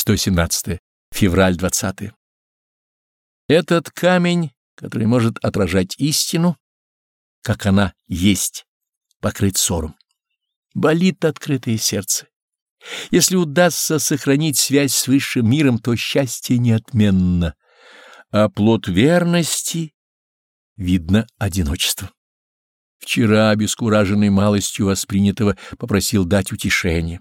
117. Февраль 20. Этот камень, который может отражать истину, как она есть, покрыт ссором. Болит открытое сердце. Если удастся сохранить связь с высшим миром, то счастье неотменно, а плод верности видно одиночество. Вчера, обескураженный малостью воспринятого, попросил дать утешение.